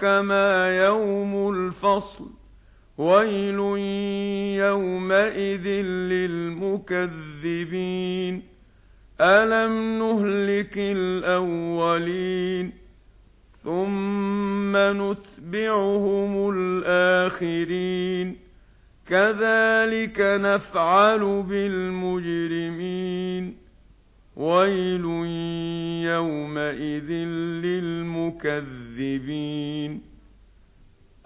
كَمَا يَوْمُ الْفَصْلِ وَيْلٌ يَوْمَئِذٍ لِلْمُكَذِّبِينَ أَلَمْ نُهْلِكِ الْأَوَّلِينَ ثُمَّ نُتْبِعُهُمُ الْآخِرِينَ كَذَلِكَ نَفْعَلُ بِالْمُجْرِمِينَ وَيْلٌ يَوْمَئِذٍ لِلْمُكَذِّبِينَ مكذبين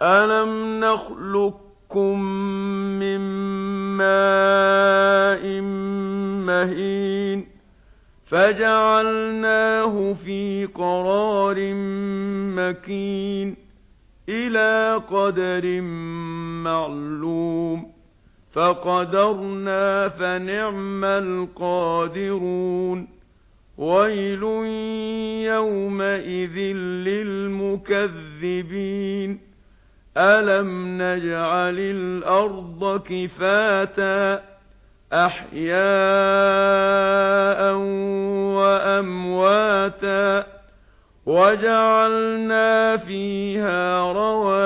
ألم نخلقكم من ماء مهين فجعلناه في قرار مكين إلى قدر معلوم. فقدرنا فنعم القادرون. وَيْلٌ يَوْمَئِذٍ لِلْمُكَذِّبِينَ أَلَمْ نَجْعَلِ الْأَرْضَ كِفَاتًا أَحْيَاءً وَأَمْوَاتًا وَجَعَلْنَا فِيهَا رواسا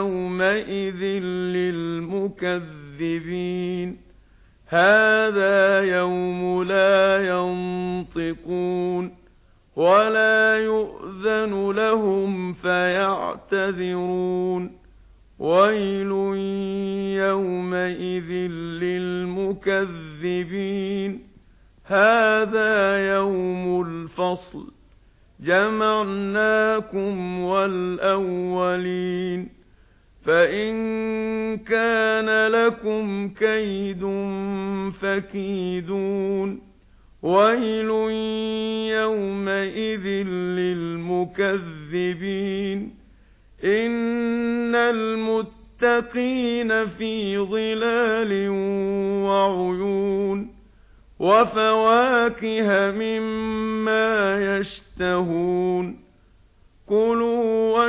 يَوْمَئِذٍ لِلْمُكَذِّبِينَ هَذَا يَوْمُ لَا يَنطِقُونَ وَلَا يُؤْذَنُ لَهُمْ فَيَعْتَذِرُونَ وَيْلٌ يَوْمَئِذٍ لِلْمُكَذِّبِينَ هَذَا يَوْمُ الْفَصْلِ جَمَعْنَاكُمْ وَالْأَوَّلِينَ فَإِن كَانَ لَكُمْ كَيْدٌ فَكِيدُونِ وَيْلٌ يَوْمَئِذٍ لِلْمُكَذِّبِينَ إِنَّ الْمُتَّقِينَ فِي ظِلَالٍ وَعُيُونٍ وَفَوَاكِهَ مِمَّا يَشْتَهُونَ كُلُوا